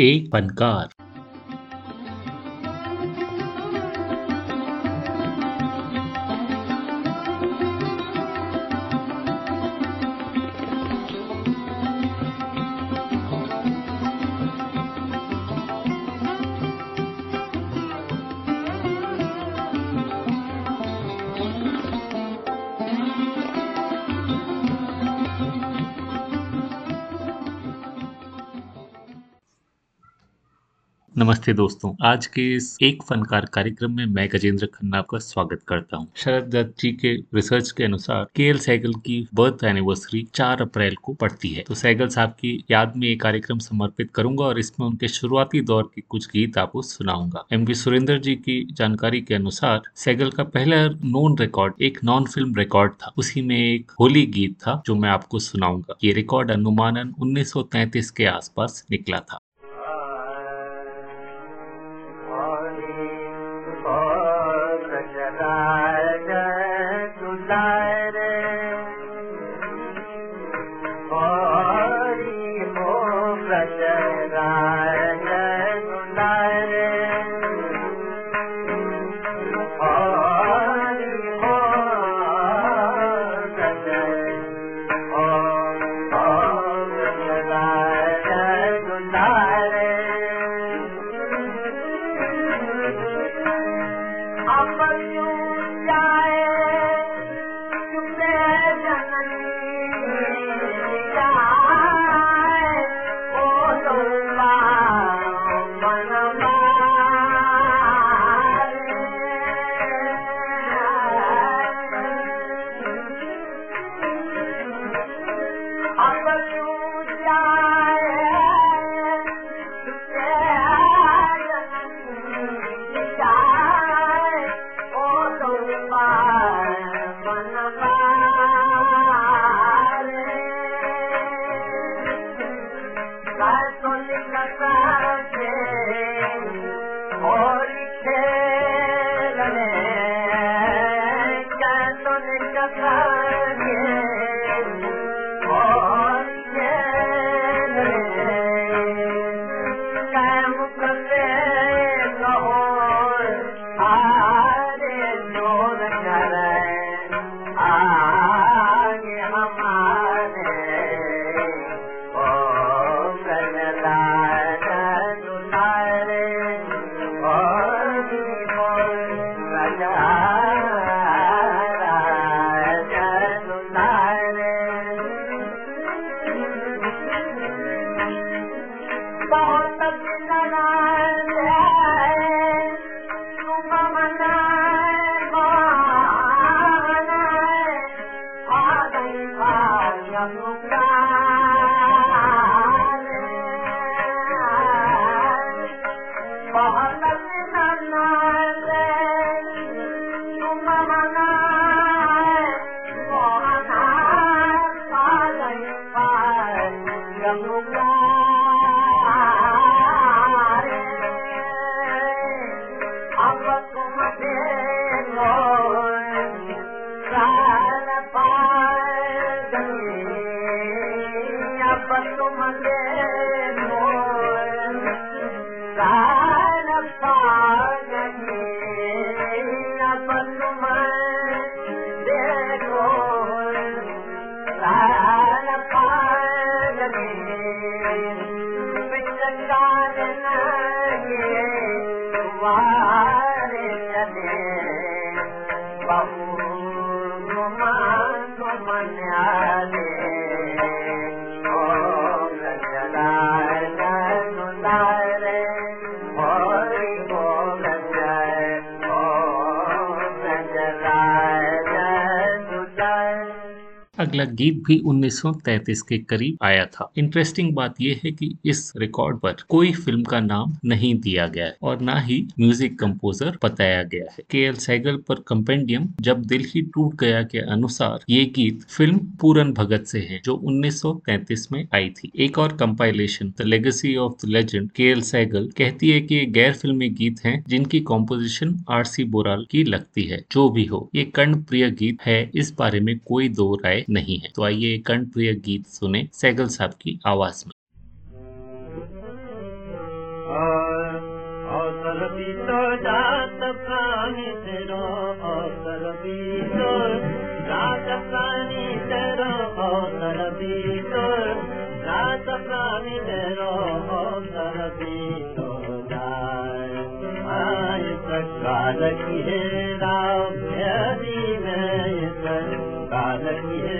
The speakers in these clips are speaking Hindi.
एक फनकार नमस्ते दोस्तों, आज के इस एक फनकार कार्यक्रम में मैं गजेंद्र खन्ना आपका स्वागत करता हूँ। शरद दत्त जी के रिसर्च के अनुसार के सैगल की बर्थ एनिवर्सरी 4 अप्रैल को पड़ती है। तो सैगल साहब की याद में एक कार्यक्रम समर्पित करूँगा और इसमें उनके शुरुआती दौर के कुछ गीत आपको सुनाऊँगा। एम वी सुरेंद्र जी की जानकारी के अनुसार सैगल का पहला नॉन रिकॉर्ड एक नॉन फ़िल्म रिकॉर्ड था। उसी में एक होली गीत था जो मैं आपको सुनाऊँगा। ये रिकॉर्ड अनुमानन उन्नीस के आसपास निकला था। अगला गीत भी 1933 के करीब आया था। इंटरेस्टिंग बात यह है कि इस रिकॉर्ड पर कोई फ़िल्म का नाम नहीं दिया गया है और ना ही म्यूज़िक कंपोजर बताया गया है। के एल सैगल पर कंपेंडियम जब दिल ही टूट गया के अनुसार ये गीत फ़िल्म पूरन भगत से है, जो 1933 में आई थी। एक और compilation the legacy of the legend K L Saigal कहती है कि ये गैर फिल्मी गीत हैं जिनकी कॉम्पोजिशन आर सी बोराल की लगती है, जो भी हो। ये कर्ण प्रिय गीत है, इस बारे में कोई दो राय नहीं है। तो आइए कंठ प्रिय गीत सुने सैगल साहब की आवाज़ में। काल की राम हरि में काल की राम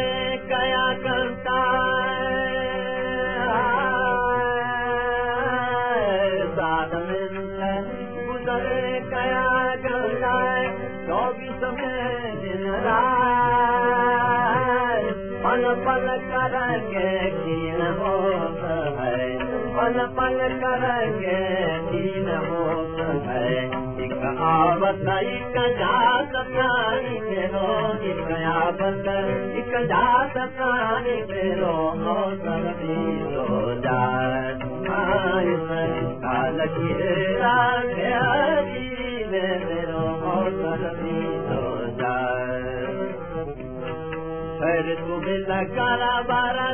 मोक इक प्राणी कलोयाणी जात मौ सी सौ जय माली रो मौसमी सौ जर तुव कारा बारा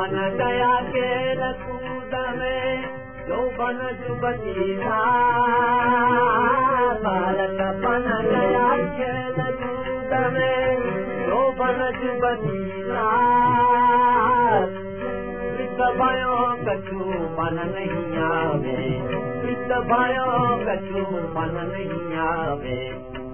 बन गया खेल कूद में बन जुबती बालक बन गया खेल कूद में बन जुबती भयो कछु मन नहीं आवे भयो कछु मन नहीं आवे।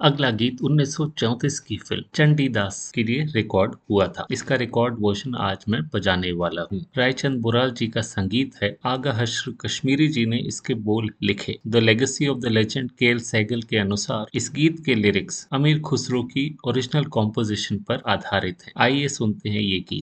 अगला गीत 1934 की फ़िल्म चंडीदास के लिए रिकॉर्ड हुआ था। इसका रिकॉर्ड वर्जन आज मैं बजाने वाला हूँ। रायचंद बुराल जी का संगीत है। आगा हश्र कश्मीरी जी ने इसके बोल लिखे। The legacy of the legend K L Saigal के अनुसार इस गीत के लिरिक्स अमीर खुसरो की ओरिजिनल कॉम्पोजिशन पर आधारित है। आइए सुनते हैं ये गीत।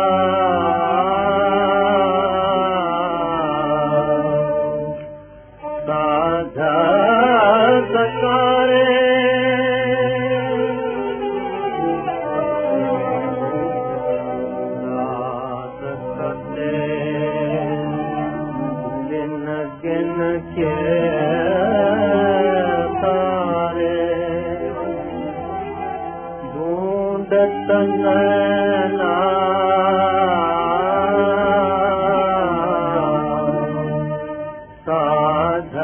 साध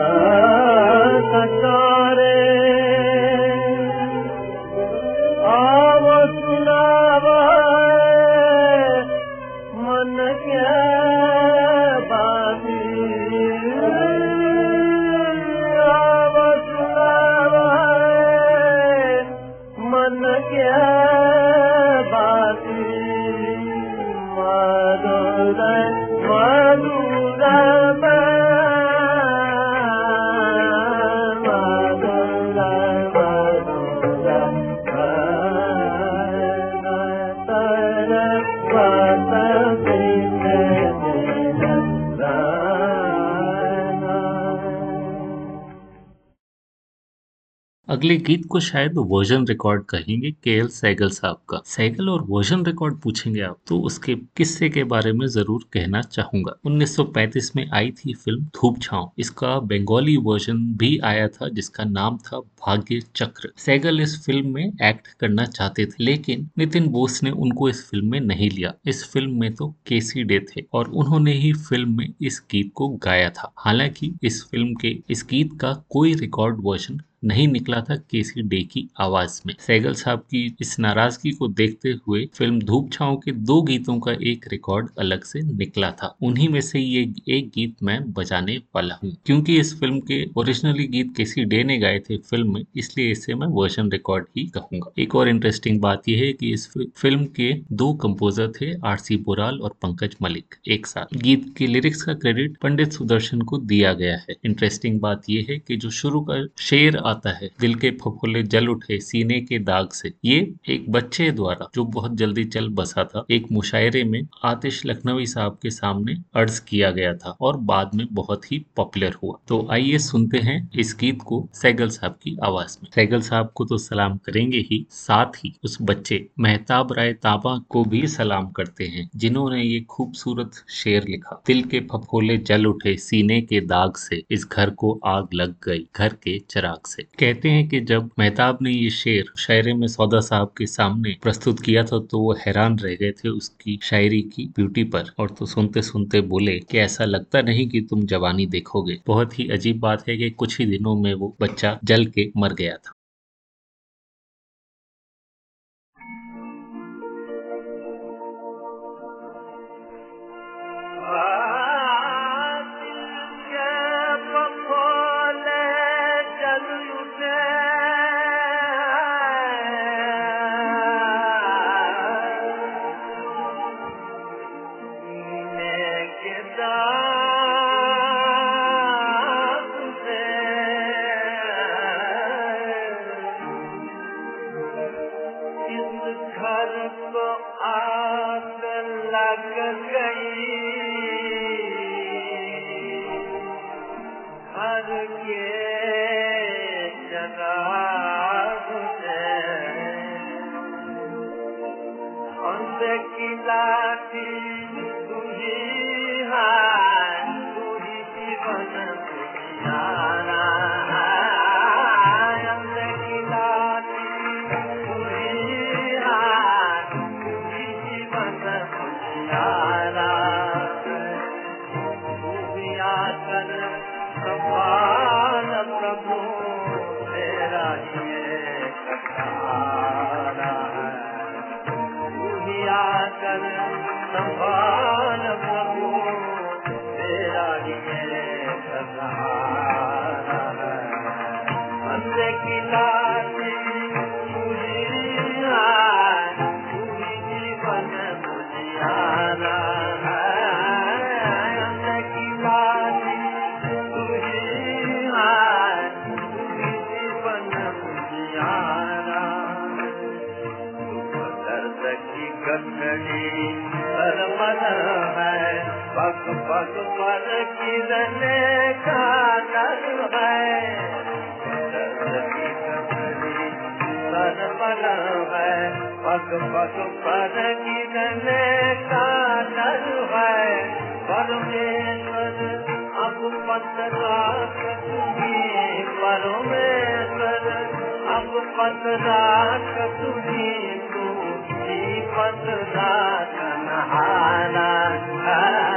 अगले गीत को शायद वर्जन रिकॉर्ड कहेंगे के एल सैगल साहब का। सैगल और वर्जन रिकॉर्ड पूछेंगे आप तो उसके किस्से के बारे में ज़रूर कहना चाहूँगा। 1935 में आई थी फ़िल्म धूप छांव इसका बंगाली वर्जन भी आया था, जिसका नाम था भाग्य चक्र। सैगल इस फ़िल्म में एक्ट करना चाहते थे, लेकिन नितिन बोस ने उनको इस फ़िल्म में नहीं लिया। इस फ़िल्म में तो केसी डे थे, और उन्होंने ही फ़िल्म में इस गीत को गाया था। हालाँकि इस फ़िल्म के, इस गीत का कोई रिकॉर्ड वर्जन नहीं निकला था केसी डे की आवाज़ में। सैगल साहब की इस नाराज़गी को देखते हुए फ़िल्म धूप छाओ के दो गीतों का एक रिकॉर्ड अलग से निकला था। उन्हीं में से ये एक गीत मैं बजाने वाला हूँ। क्योंकि इस फ़िल्म के ओरिजिनली गीत केसी डे ने गाए थे फ़िल्म में, इसलिए इसे मैं वर्जन रिकॉर्ड ही कहूँगा। एक और इंटरेस्टिंग बात यह है कि इस फ़िल्म के दो कंपोजर थे आर सी बोराल और पंकज मलिक, एक साथ। गीत के लिरिक्स का क्रेडिट पंडित सुदर्शन को दिया गया है। इंटरेस्टिंग बात यह है कि जो शुरू का शेर आता है। दिल के फफोले जल उठे सीने के दाग से। ये एक बच्चे द्वारा, जो बहुत जल्दी चल बसा था, एक मुशायरे में आतिश लखनवी साहब के सामने अर्ज़ किया गया था और बाद में बहुत ही पॉपुलर हुआ। तो आइए सुनते हैं इस गीत को सैगल साहब की आवाज़ में। सैगल साहब को तो सलाम करेंगे ही, साथ ही उस बच्चे, मेहताब राय ताबा को भी सलाम करते हैं, जिन्होंने ये खूबसूरत शेर लिखा। दिल के फफोले जल उठे सीने के दाग से, इस घर को आग लग गई, घर के चिराग से। कहते हैं कि जब मेहताब ने ये शेर शायरे में सौदा साहब के सामने प्रस्तुत किया था तो वो हैरान रह गए थे उसकी शायरी की ब्यूटी पर और तो सुनते सुनते बोले कि ऐसा लगता नहीं कि तुम जवानी देखोगे। बहुत ही अजीब बात है कि कुछ ही दिनों में वो बच्चा जल के मर गया था। पग पर का डर है। पग पग पर गिरने का डर है। परमेश्वर अब पतरा तुम्हें परमेश्वर अब पतरा तुम्हें तू ही पतरा कन्हारा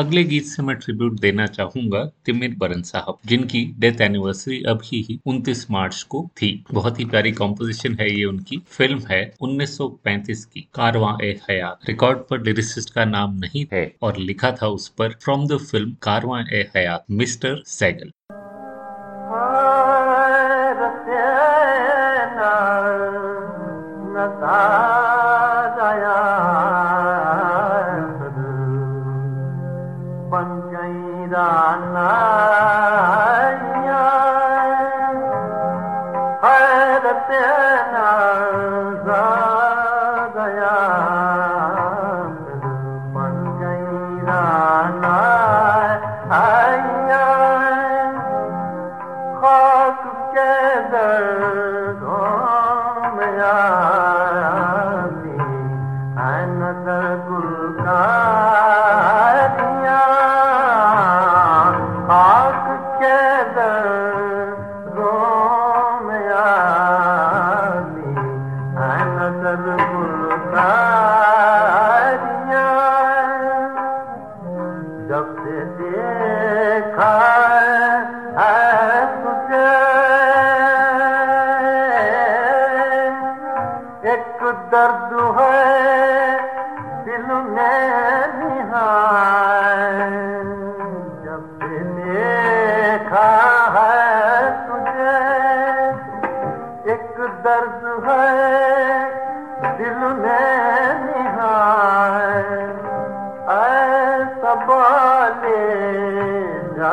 अगले गीत से मैं ट्रिब्यूट देना चाहूँगा तिमिर बरन साहब, जिनकी डेथ एनिवर्सरी अभी ही 29 मार्च को थी। बहुत ही प्यारी कॉम्पोजिशन है ये उनकी। फ़िल्म है 1935 की, कारवां ए हयात। रिकॉर्ड पर लिरिसिस्ट का नाम नहीं है और लिखा था उस पर। From the film Karwaan A Hayat, mister Saigal. गई एक दर्द है दिल में निहाय ऐसा बाले जा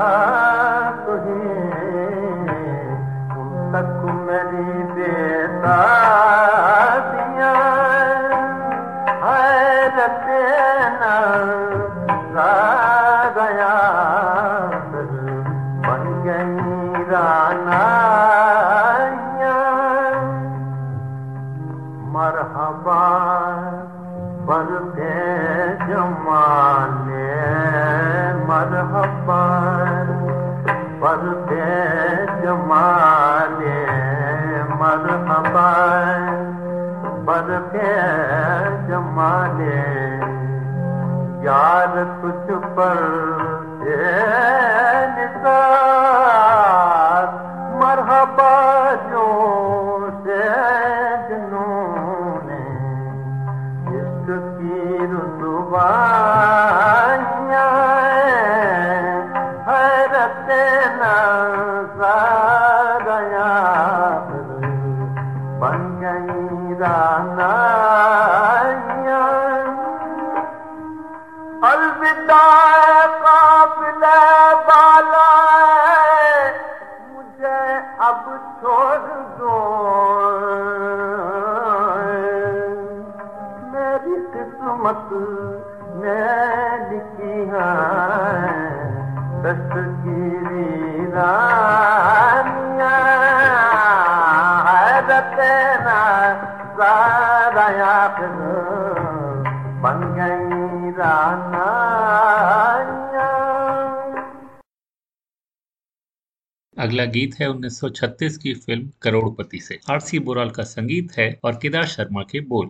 पर आखिर बन गई राना अगला गीत है 1936 की फ़िल्म करोड़पति से। आरसी बोराल का संगीत है और केदार शर्मा के बोल।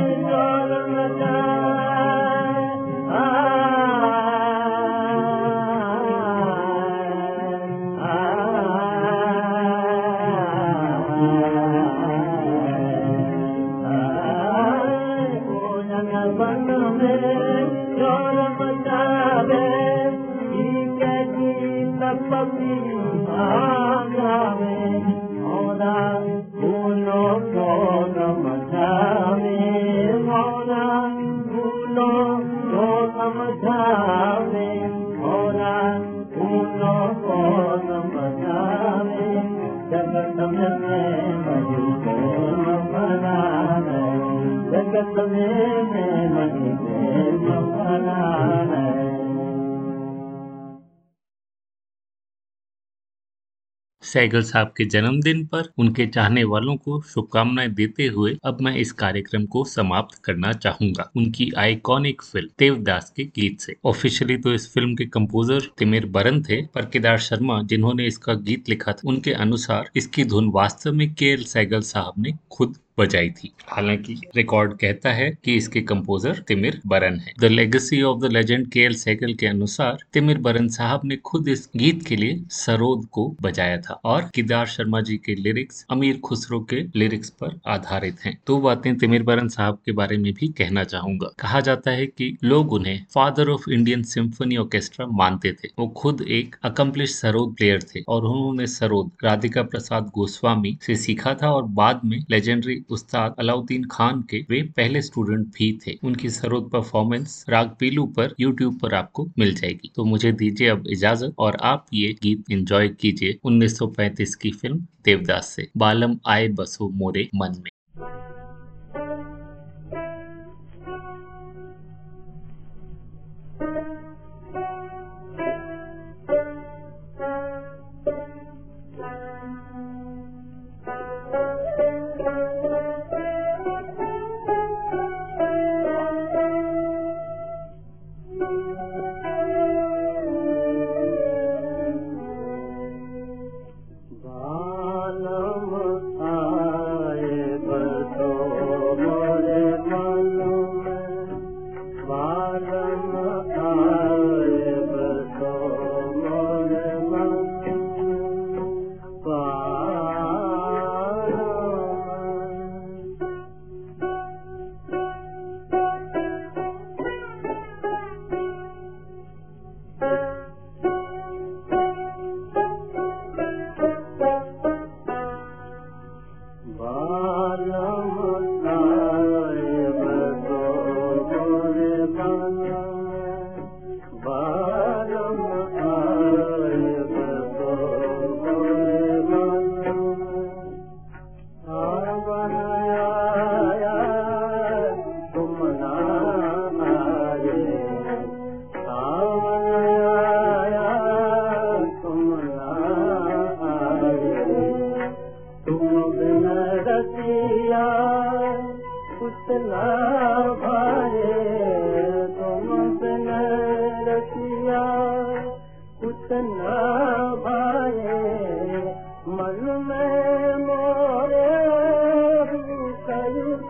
सैगल साहब के जन्मदिन पर उनके चाहने वालों को शुभकामनाएँ देते हुए अब मैं इस कार्यक्रम को समाप्त करना चाहूँगा। उनकी आइकॉनिक फ़िल्म देवदास के गीत से। ऑफिशियली तो इस फ़िल्म के कंपोजर तिमिर बरन थे, पर केदार शर्मा जिन्होंने इसका गीत लिखा था, उनके अनुसार इसकी धुन वास्तव में के सैगल साहब ने खुद बजाई थी। हालाँकि रिकॉर्ड कहता है कि इसके कंपोजर तिमिर बरन है। The legacy of the legend K L Saigal के अनुसार तिमिर बरन साहब ने खुद इस गीत के लिए सरोद को बजाया था और केदार शर्मा जी के लिरिक्स अमीर खुसरो के लिरिक्स पर आधारित हैं। दो बातें तिमिर बरन साहब के बारे में भी कहना चाहूँगा। कहा जाता है कि लोग उन्हें father of Indian symphony orchestra मानते थे। वो खुद एक अकम्पलिश सरोद प्लेयर थे और उन्होंने सरोद राधिका प्रसाद गोस्वामी से सीखा था और बाद में लेजेंडरी उस्ताद अलाउद्दीन खान के वे पहले स्टूडेंट भी थे। उनकी सरोद परफॉर्मेंस राग पीलू पर यूट्यूब पर आपको मिल जाएगी। तो मुझे दीजिए अब इजाज़त और आप ये गीत एंजॉय कीजिए 1935 की फ़िल्म देवदास से, बालम आए बसो मोरे मन में।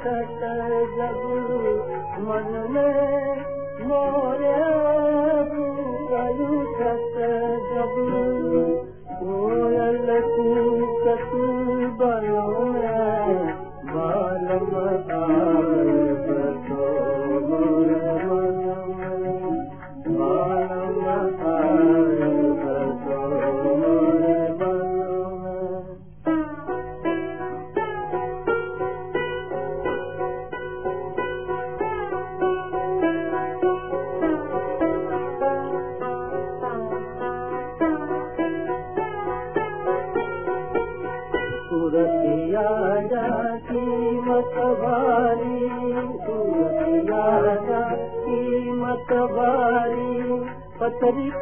छक जबल मरे मरे छक जबल कतू बनो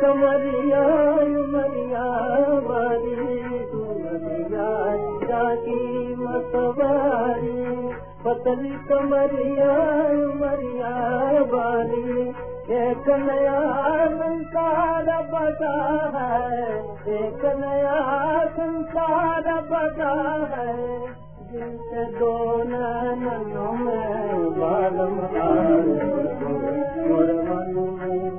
कमरिया मरिया बारी सूरतिया जाती मत भारी पतरी कमरिया मरिया बारी एक नया संसार बता है एक नया संसार बता है। मोर मन